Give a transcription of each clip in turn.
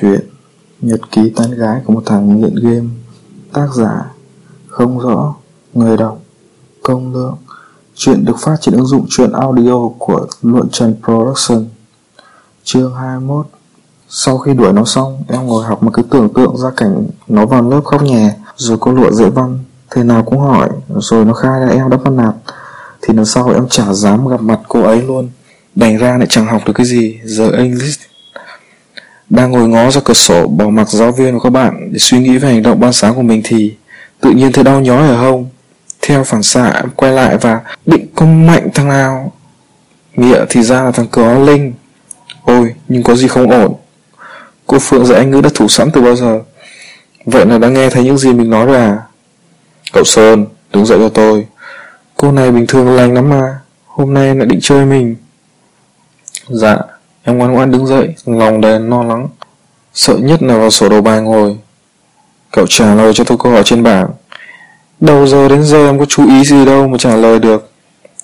Chuyện Nhật ký tán gái của một thằng nghiện game. Tác giả Không rõ. Người đọc Công lượng Chuyện được phát trên ứng dụng truyện audio của Luận Trần Production. Chương 21 Sau khi đuổi nó xong, em ngồi học mà cứ tưởng tượng ra cảnh nó vào lớp khóc nhè Rồi có lụa dễ văn Thế nào cũng hỏi Rồi nó khai ra em đã phân nạt Thì lần sau em chả dám gặp mặt cô ấy luôn. Đành ra lại chẳng học được cái gì. Giờ English đang ngồi ngó ra cửa sổ bỏ mặc giáo viên và các bạn để suy nghĩ về hành động ban sáng của mình thì tự nhiên thấy đau nhói ở hông. Theo phản xạ em quay lại và định công mạnh thằng nào. Nghĩa thì ra là thằng cửa Linh. Ôi, nhưng có gì không ổn. Cô Phượng dạy anh ngữ đã thủ sẵn từ bao giờ. Vậy là đã nghe thấy những gì mình nói rồi à? Cậu Sơn, đứng dậy cho tôi. Cô này bình thường lành lắm mà. Hôm nay lại định chơi mình. Dạ, Em ngoan ngoãn đứng dậy, lòng đầy lo lắng. Sợ nhất là vào sổ đầu bài ngồi. Cậu trả lời cho tôi câu hỏi trên bảng. Đầu giờ đến giờ em có chú ý gì đâu mà trả lời được.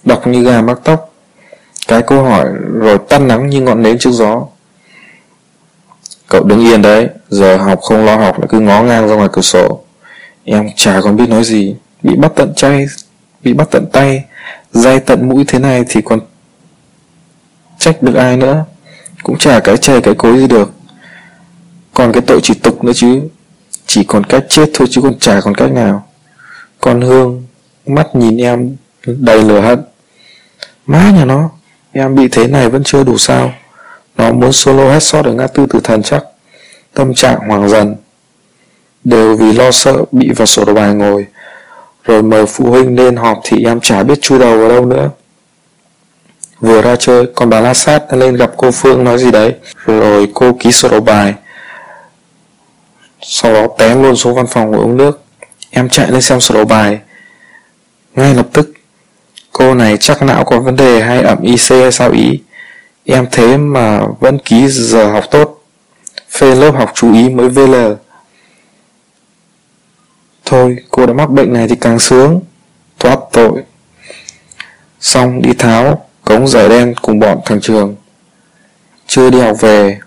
Đọc như gà mắc tóc. Cái câu hỏi rồi tan nắng như ngọn nến trước gió. Cậu đứng yên đấy, giờ học không lo học lại cứ ngó ngang ra ngoài cửa sổ. Em chả còn biết nói gì, bị bắt tận chay, bị bắt tận tay, dây tận mũi thế này thì còn trách được ai nữa cũng chả cái chê cái cối gì được. Còn cái tội chỉ tục nữa chứ, chỉ còn cách chết thôi chứ còn chả còn cách nào. Con hương mắt nhìn em đầy lửa hận. Má nhà nó, em bị thế này vẫn chưa đủ sao. Nó muốn solo headshot ở ngã tư tử thần chắc. Tâm trạng hoàng dần. Đều vì lo sợ bị vào sổ đồ bài ngồi. Rồi mời phụ huynh lên họp thì em chả biết chui đầu vào đâu nữa. Vừa ra chơi, còn bà La Sát lên gặp cô Phương nói gì đấy. Rồi cô ký sổ đầu bài. Sau đó té luôn xuống văn phòng của uống nước. Em chạy lên xem sổ đầu bài. Ngay lập tức, cô này chắc não có vấn đề hay ẩm IC hay sao ý. Em thế mà vẫn ký giờ học tốt. Phê lớp học chú ý mới VL. Thôi, cô đã mắc bệnh này thì càng sướng. Thoát tội. Xong đi tháo Cống giải đen cùng bọn thằng Trường. Chưa đi học về,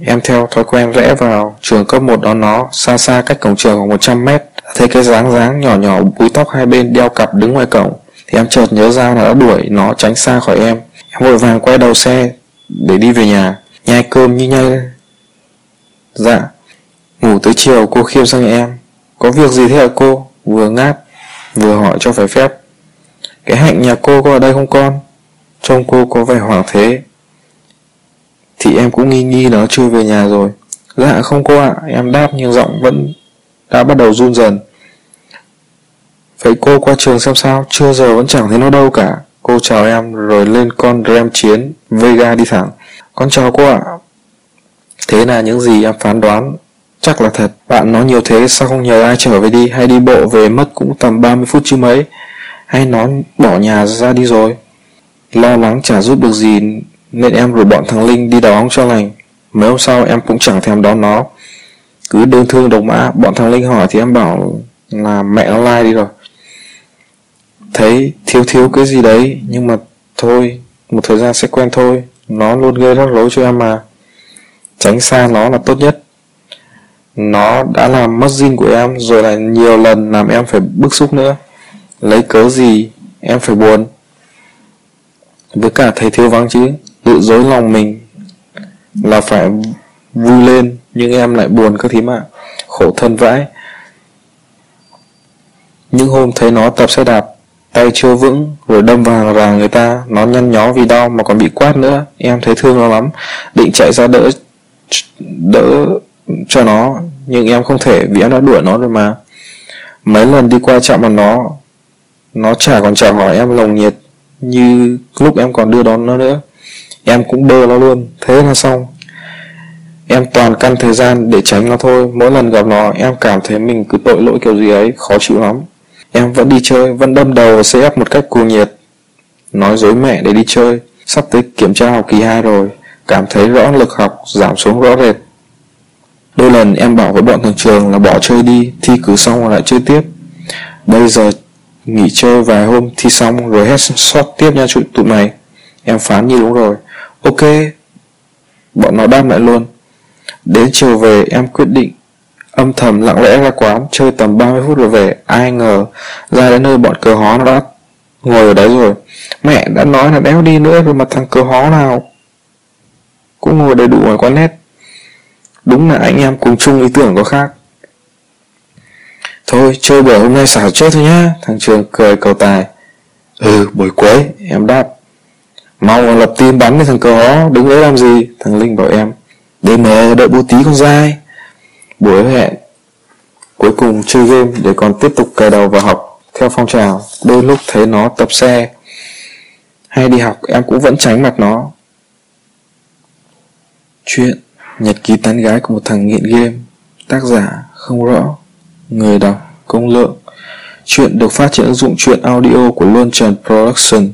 Em theo thói quen rẽ vào trường cấp 1 đón nó Xa xa cách cổng trường khoảng 100 mét. Thấy cái dáng dáng nhỏ nhỏ, búi tóc hai bên đeo cặp đứng ngoài cổng, Thì em chợt nhớ ra là đã đuổi nó tránh xa khỏi em. Em vội vàng quay đầu xe để đi về nhà. Nhai cơm như nhai Dạ Ngủ tới chiều cô khiêm sang nhà em. Có việc gì thế hả cô? Vừa ngáp, Vừa hỏi cho phải phép. Cái hạnh nhà cô có ở đây không con? Trông cô có vẻ hoảng thế. Thì em cũng nghi nghi nó chưa về nhà rồi. Dạ không cô ạ. Em đáp nhưng giọng vẫn đã bắt đầu run dần. Vậy cô qua trường xem sao? Chưa giờ vẫn chẳng thấy nó đâu cả. Cô chào em rồi lên con Ram chiến Vega đi thẳng. Con chào cô ạ. Thế là những gì em phán đoán Chắc là thật. Bạn nói nhiều thế, sao không nhờ ai trở về đi? Hay đi bộ về mất cũng tầm 30 phút chứ mấy? Hay nó bỏ nhà ra đi rồi? Lo lắng chả giúp được gì Nên em rủ bọn thằng Linh đi đón cho lành. Mấy hôm sau em cũng chẳng thèm đón nó. Cứ đơn thương độc mã, Bọn thằng Linh hỏi thì em bảo Là mẹ nó like đi rồi. Thấy thiếu thiếu cái gì đấy, Nhưng mà thôi, Một thời gian sẽ quen thôi. Nó luôn gây rắc rối cho em mà. Tránh xa nó là tốt nhất. Nó đã làm mất zin của em, Rồi là nhiều lần làm em phải bức xúc nữa. Lấy cớ gì Em phải buồn? Với cả thầy thiếu vắng chứ, Tự dối lòng mình Là phải vui lên, Nhưng em lại buồn các thím ạ. Khổ thân vãi. Những hôm thấy nó tập xe đạp, Tay chưa vững, Rồi đâm vào vào người ta, Nó nhăn nhó vì đau mà còn bị quát nữa. Em thấy thương nó lắm. Định chạy ra đỡ Đỡ cho nó, Nhưng em không thể vì em đã đuổi nó rồi mà. Mấy lần đi qua chạm vào nó Nó chả còn chào hỏi em lồng nhiệt như lúc em còn đưa đón nó nữa, em cũng bơ nó luôn. Thế là xong. Em toàn căn thời gian để tránh nó thôi. Mỗi lần gặp nó, em cảm thấy mình cứ tội lỗi kiểu gì ấy, khó chịu lắm. Em vẫn đi chơi, vẫn đâm đầu xây ép một cách cuồng nhiệt. Nói dối mẹ để đi chơi. Sắp tới kiểm tra học kỳ 2 rồi. Cảm thấy rõ lực học giảm xuống rõ rệt. Đôi lần em bảo với bọn thường trường là bỏ chơi đi, thi cử xong rồi lại chơi tiếp. Bây giờ Nghỉ chơi vài hôm thi xong, rồi hết shot tiếp nha tụi mày. Em phán như đúng rồi. Ok, Bọn nó đáp lại luôn. Đến chiều về, em quyết định âm thầm lặng lẽ ra quán, chơi tầm 30 phút rồi về. Ai ngờ, ra đến nơi bọn cờ hó nó đã ngồi ở đấy rồi. Mẹ đã nói là đéo đi nữa, rồi mà thằng cờ hó nào cũng ngồi đầy đủ ở quán nét. Đúng là anh em cùng chung ý tưởng có khác thôi, chơi bữa hôm nay xảo chết thôi nhá. Thằng trường cười cầu tài. Ừ buổi cuối, em đáp. Mau lập tim bắn với thằng cờ hó đứng đấy làm gì? Thằng linh bảo em đêm mẹ đợi bố tí con dai. Buổi hẹn cuối cùng chơi game để còn tiếp tục cài đầu và học theo phong trào. Đôi lúc thấy nó tập xe, hay đi học, em cũng vẫn tránh mặt nó. Chuyện nhật ký tán gái của một thằng nghiện game, tác giả không rõ người đọc công lượng. Chuyện được phát trên ứng dụng truyện audio của Luân Trần Production.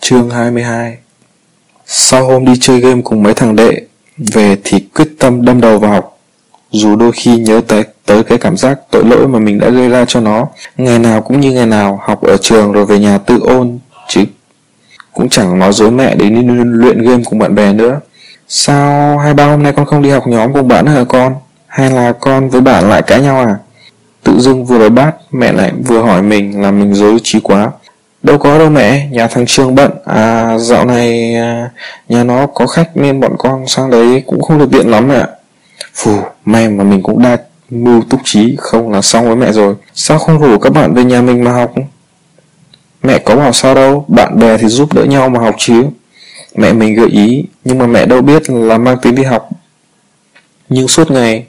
Chương 22 sau hôm đi chơi game cùng mấy thằng đệ, về thì quyết tâm đâm đầu vào học. Dù đôi khi nhớ tới tới cái cảm giác tội lỗi mà mình đã gây ra cho nó, ngày nào cũng như ngày nào học ở trường rồi về nhà tự ôn, chứ cũng chẳng nói dối mẹ để đi luyện game cùng bạn bè nữa. Sao hai ba hôm nay con không đi học nhóm cùng bạn hả con? Hay là con với bạn lại cãi nhau à? Tự dưng vừa đói bát mẹ lại vừa hỏi mình là mình dối trí quá. Đâu có đâu mẹ nhà thằng trương bận. À dạo này à, nhà nó có khách nên bọn con sang đấy cũng không được tiện lắm mẹ phù may mà mình cũng đa mưu túc trí không là xong với mẹ rồi. Sao không rủ các bạn về nhà mình mà học? Mẹ có bảo sao đâu bạn bè thì giúp đỡ nhau mà học chứ. Mẹ mình gợi ý nhưng mà mẹ đâu biết là mang tính đi học. Nhưng suốt ngày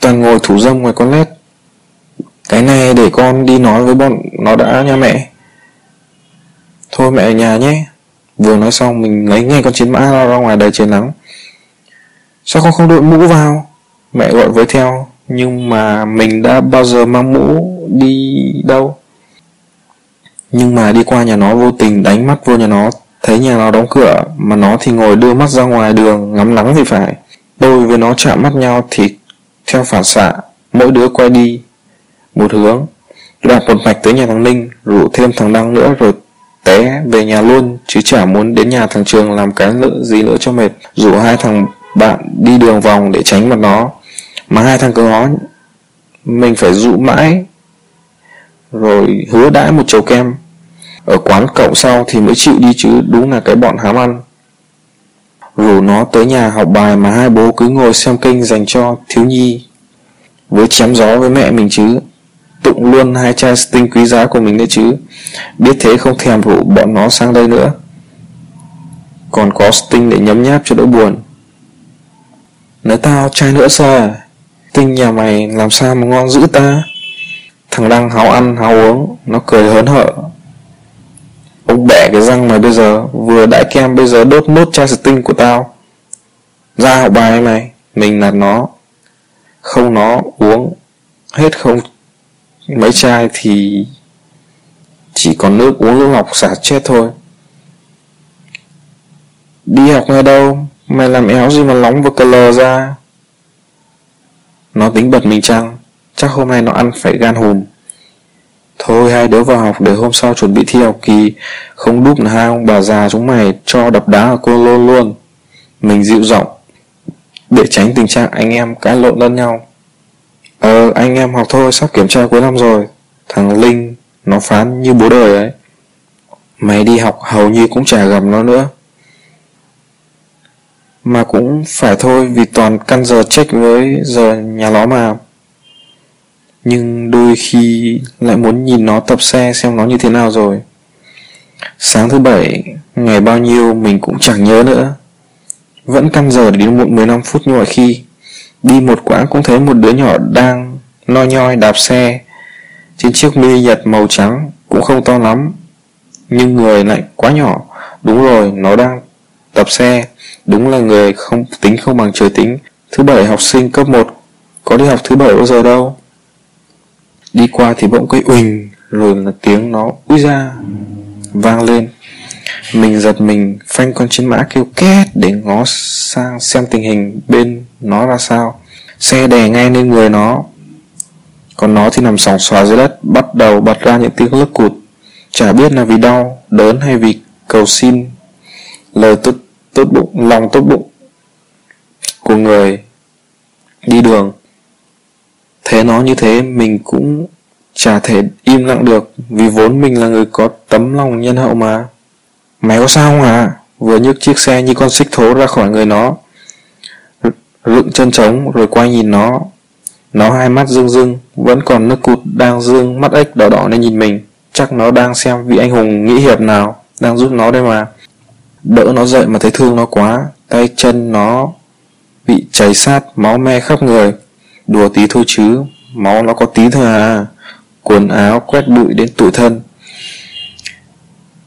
toàn ngồi thủ dâm ngoài con lét cái này để con đi nói với bọn nó đã nha mẹ. Thôi mẹ ở nhà nhé. Vừa nói xong mình lấy ngay con chiến mã ra ngoài đầy trời nắng sao con không đội mũ vào? Mẹ gọi với theo, nhưng mà mình đã bao giờ mang mũ đi đâu? Nhưng mà đi qua nhà nó vô tình đánh mắt vô nhà nó, thấy nhà nó đóng cửa, mà nó thì ngồi đưa mắt ra ngoài đường, ngắm nắng thì phải. Tôi với nó chạm mắt nhau thì theo phản xạ, mỗi đứa quay đi một hướng. Đạp một mạch tới nhà thằng ninh, rủ thêm thằng đăng nữa rồi té về nhà luôn, chứ chả muốn đến nhà thằng trường làm cái lỡ gì nữa cho mệt. Rủ hai thằng bạn đi đường vòng để tránh mặt nó. Mà hai thằng cứ ngó, mình phải dụ mãi, rồi hứa đãi một chầu kem. Ở quán cậu sau thì mới chịu đi chứ, đúng là cái bọn hám ăn. Rủ nó tới nhà học bài mà hai bố cứ ngồi xem kênh dành cho thiếu nhi. Với chém gió với mẹ mình chứ tụng luôn hai chai tinh quý giá của mình đấy chứ. Biết thế không thèm rủ bọn nó sang đây nữa. Còn có tinh để nhấm nháp cho đỡ buồn. Nói tao, chai nữa sao à tinh nhà mày làm sao mà ngon dữ ta? Thằng đang háo ăn, háo uống, nó cười hớn hở. Ông bẻ cái răng mày bây giờ, vừa đãi kem bây giờ đốt nốt chai tinh của tao. Ra học bài mày, mình là nó. Không nó uống, hết không mấy chai thì chỉ còn nước uống, nước ngọc xả chết thôi. Đi học ngay đâu? Mày làm éo gì mà nóng và cờ lờ ra? Nó tính bật mình chăng? Chắc hôm nay nó ăn phải gan hùm. Thôi, hai đứa vào học để hôm sau chuẩn bị thi học kỳ. Không đúp là hai ông bà già chúng mày cho đập đá ở cô lôn luôn. Mình dịu giọng, để tránh tình trạng anh em cãi lộn lẫn nhau. Ờ anh em học thôi, sắp kiểm tra cuối năm rồi. Thằng Linh, Nó phán như bố đời ấy. Mày đi học hầu như cũng chả gặp nó nữa. Mà cũng phải thôi, Vì toàn căn giờ check với giờ nhà nó mà. Nhưng đôi khi Lại muốn nhìn nó tập xe Xem nó như thế nào rồi. Sáng thứ bảy, Ngày bao nhiêu mình cũng chẳng nhớ nữa. Vẫn căn giờ để đến muộn 15 phút như mọi khi. Đi một quãng cũng thấy một đứa nhỏ đang Lo nhoi đạp xe. Trên chiếc mini nhật màu trắng cũng không to lắm, nhưng người lại quá nhỏ. Đúng rồi, nó đang tập xe. Đúng là người không tính không bằng trời tính. Thứ bảy học sinh cấp 1 có đi học thứ bảy bao giờ đâu. Đi qua thì bỗng cái uỳnh, rồi là tiếng nó úi ra, vang lên. Mình giật mình, phanh con chiến mã kêu két để ngó sang xem tình hình bên nó ra sao? Xe đè ngay lên người nó. Còn nó thì nằm sòng xòa dưới đất, bắt đầu bật ra những tiếng lức cụt. Chả biết là vì đau, đớn hay vì cầu xin. Lời tốt tốt bụng, lòng tốt bụng của người đi đường. Thế nó như thế, mình cũng chả thể im lặng được, vì vốn mình là người có tấm lòng nhân hậu mà. Mày có sao không à vừa nhấc chiếc xe như con xích thố ra khỏi người nó. Rựng chân trống, rồi quay nhìn nó. Nó hai mắt rưng rưng, vẫn còn nước cụt đang dương, mắt ếch đỏ đỏ lên nhìn mình. Chắc nó đang xem vị anh hùng nghĩ hiệp nào, đang giúp nó đây mà. Đỡ nó dậy mà thấy thương nó quá, tay chân nó bị cháy sát, máu me khắp người. Đùa tí thôi chứ, máu nó có tí thôi à. Quần áo quét bụi đến tủi thân.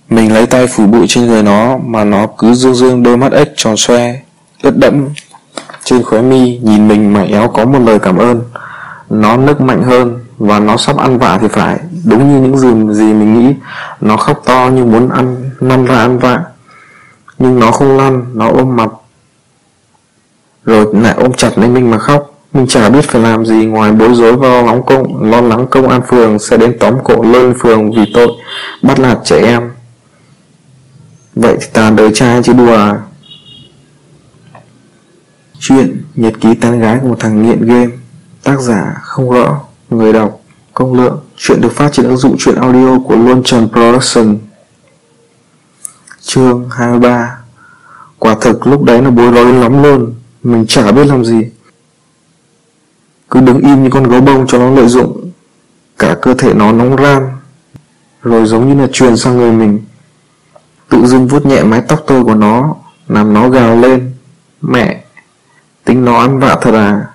Mình lấy tay phủ bụi trên người nó, mà nó cứ dương dương đôi mắt ếch tròn xoe, ướt đẫm trên khóe mi nhìn mình mà éo có một lời cảm ơn. Nó nức mạnh hơn và nó sắp ăn vạ thì phải. Đúng như những gì gì mình nghĩ. Nó khóc to như muốn ăn, năn ra ăn vạ. Nhưng nó không lăn nó ôm mặt. Rồi lại ôm chặt lấy mình mà khóc. Mình chả biết phải làm gì ngoài bối rối và lo lắng công, lo lắng công an phường sẽ đến tóm cổ lên phường vì tội bắt nạt trẻ em. Vậy thì tàn đời trai chứ đùa à? Chuyện nhật ký tán gái của một thằng nghiện game. Tác giả không rõ, người đọc công lượng. Chuyện được phát trên ứng dụng chuyện audio của Luân Trần Production. Chương 23 quả thực lúc đấy là bối rối lắm luôn. Mình chả biết làm gì. Cứ đứng im như con gấu bông cho nó lợi dụng. Cả cơ thể nó nóng ran. Rồi giống như là truyền sang người mình. Tự dưng vuốt nhẹ mái tóc tôi của nó, làm nó gào lên. Mẹ tính nó ăn vạ thật à?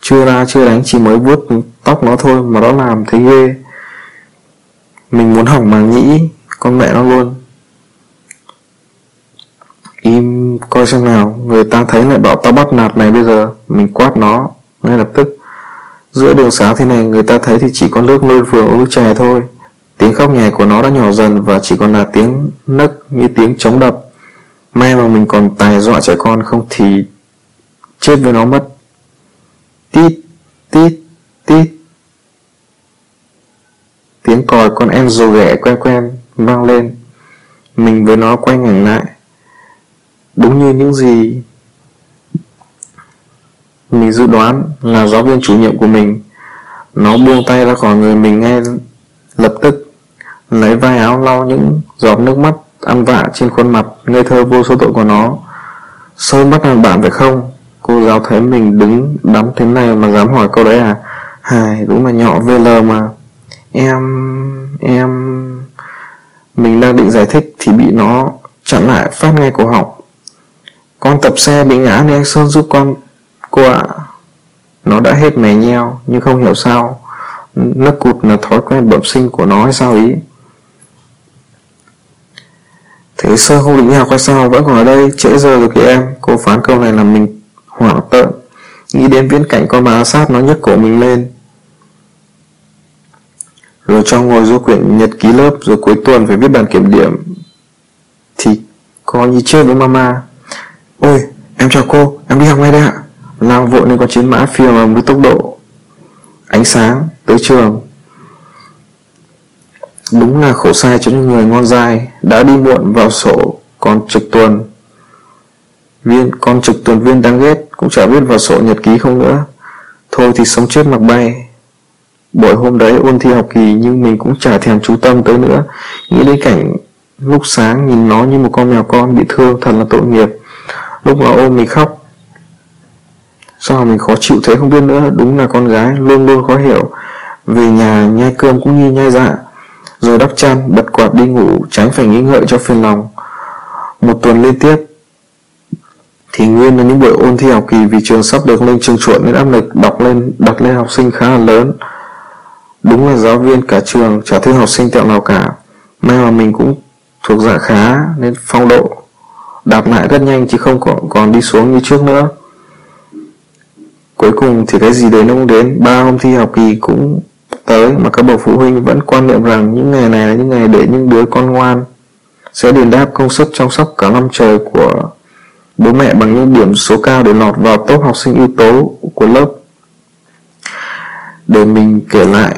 Chưa ra, chưa đánh, chỉ mới vuốt tóc nó thôi mà nó làm thấy ghê. Mình muốn hỏng mà nghĩ, con mẹ nó luôn. Im, coi xem nào. Người ta thấy lại bảo tao bắt nạt này bây giờ. Mình quát nó, ngay lập tức. Giữa đường xá thế này, người ta thấy thì chỉ có nước lôi vừa uống chè thôi. Tiếng khóc nhè của nó đã nhỏ dần và chỉ còn là tiếng nấc như tiếng chống đập. May mà mình còn tài dọa trẻ con, không thì chết với nó mất. Tít tít tít. Tiếng còi con em rồ ghẻ quen quen vang lên. Mình với nó quay ngoảnh lại. Đúng như những gì mình dự đoán là giáo viên chủ nhiệm của mình. Nó buông tay ra khỏi người mình ngay lập tức, lấy vai áo lau những giọt nước mắt ăn vạ trên khuôn mặt ngây thơ vô số tội của nó. Sơn bắt làm bạn phải không? Cô giáo thấy mình đứng đắm thế này mà dám hỏi câu đấy à? Hài, đúng là nhỏ VL mà. Em em, mình đang định giải thích thì bị nó chặn lại phát ngay cổ họng. Con tập xe bị ngã nên anh Sơn giúp con Cô ạ. Nó đã hết mè nheo, Nhưng không hiểu sao. Nước cụt là thói quen bẩm sinh của nó hay sao ý? Thế sơ không định học hay sao? Vẫn còn ở đây, trễ giờ rồi kìa em. Cô phán câu này là mình hoảng tợn. Nghĩ đến viễn cảnh con má sát Nó nhấc cổ mình lên. Rồi cho ngồi du quyển nhật ký lớp, Rồi cuối tuần phải viết bản kiểm điểm. Thì có như chưa với mama. Ôi, em chào cô, Em đi học ngay đây ạ. Lao vội lên con chiến mã phiêu vào với tốc độ. Ánh sáng tới trường. Đúng là khổ sai cho những người ngon dai đã đi muộn vào sổ còn trực tuần viên, con trực tuần viên đáng ghét, cũng chả biết vào sổ nhật ký không nữa. Thôi thì sống chết mặc bay. Buổi hôm đấy, ôn thi học kỳ nhưng mình cũng chả thèm chú tâm tới nữa. Nghĩ đến cảnh lúc sáng nhìn nó như một con mèo con bị thương, thật là tội nghiệp. Lúc nó ôm mình khóc. Sao mình khó chịu thế không biết nữa. Đúng là con gái, luôn luôn khó hiểu. Về nhà, nhai cơm cũng như nhai dạ. Rồi đắp chăn, bật quạt đi ngủ, Tránh phải nghĩ ngợi cho phiền lòng. Một tuần liên tiếp thì nguyên là những buổi ôn thi học kỳ Vì trường sắp được lên trường chuẩn Nên áp lực đọc lên đặt lên học sinh khá là lớn. Đúng là giáo viên cả trường Chả thương học sinh tẹo nào cả. May mà mình cũng thuộc dạng khá Nên phong độ Đạp lại rất nhanh chứ không còn, còn đi xuống như trước nữa. Cuối cùng thì cái gì đấy nó cũng đến Ba hôm thi học kỳ cũng tới Mà các bậc phụ huynh vẫn quan niệm rằng Những ngày này là những ngày để những đứa con ngoan. Sẽ đền đáp công sức chăm sóc cả năm trời của bố mẹ bằng những điểm số cao để lọt vào top học sinh ưu tố của lớp. Để mình kể lại,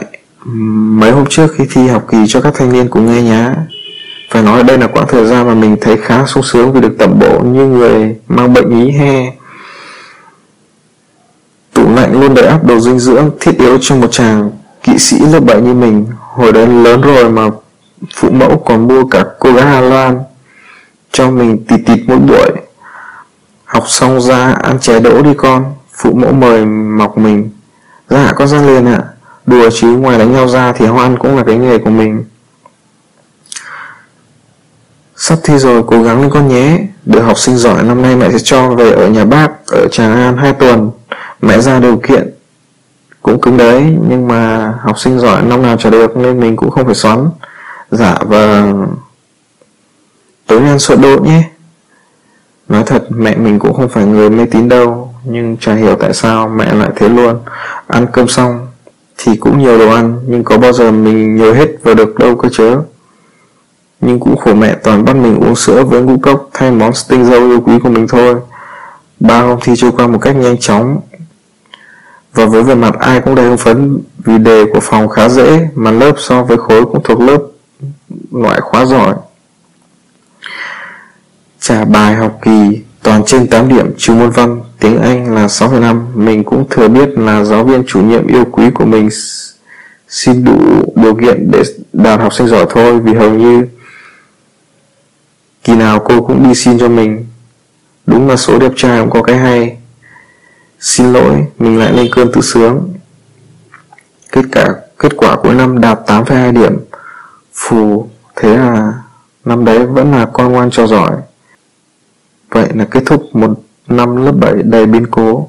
mấy hôm trước khi thi học kỳ cho các thanh niên cùng nghe nhá. Phải nói đây là quãng thời gian mà mình thấy khá sung sướng vì được tẩm bộ như người mang bệnh ý he tủ lạnh luôn đầy áp đồ dinh dưỡng, thiết yếu cho một chàng kỵ sĩ lớp 7 như mình hồi đấy lớn rồi mà phụ mẫu còn mua cả cô gái Hà Lan cho mình tịt tịt mỗi buổi học xong ra, ăn chè đỗ đi con. Phụ mẫu mời mọc mình. Dạ con ra liền ạ. Đùa chứ, ngoài đánh nhau ra thì hoan cũng là cái nghề của mình. Sắp thi rồi, cố gắng lên con nhé. Được học sinh giỏi năm nay mẹ sẽ cho về ở nhà bác, Ở Tràng An 2 tuần. Mẹ ra điều kiện Cũng cứng đấy, Nhưng mà học sinh giỏi năm nào trả được Nên mình cũng không phải xoắn. Dạ và Tối nay ăn sữa đỗ nhé. Nói thật, mẹ mình cũng không phải người mê tín đâu, Nhưng chả hiểu tại sao mẹ lại thế luôn. Ăn cơm xong Thì cũng nhiều đồ ăn, Nhưng có bao giờ mình nhớ hết vào được đâu cơ chứ? Nhưng cũng khổ mẹ toàn bắt mình uống sữa với ngũ cốc thay món tinh dâu yêu quý của mình thôi. Ba hôm thi trôi qua một cách nhanh chóng. Và với vẻ mặt ai cũng đầy hưng phấn, vì đề của phòng khá dễ, mà lớp so với khối cũng thuộc lớp loại khóa giỏi trả bài học kỳ toàn trên 8 điểm trừ môn văn tiếng Anh là 6,5 mình cũng thừa biết là giáo viên chủ nhiệm yêu quý của mình xin đủ điều kiện để đạt học sinh giỏi thôi vì hầu như Kỳ nào cô cũng đi xin cho mình. Đúng là số đẹp trai cũng có cái hay. Xin lỗi Mình lại lên cơn tự sướng. Kết cả kết quả cuối năm đạt 8,2 điểm. Phù Thế là Năm đấy vẫn là con ngoan cho giỏi. Vậy là kết thúc một năm lớp 7 đầy biến cố.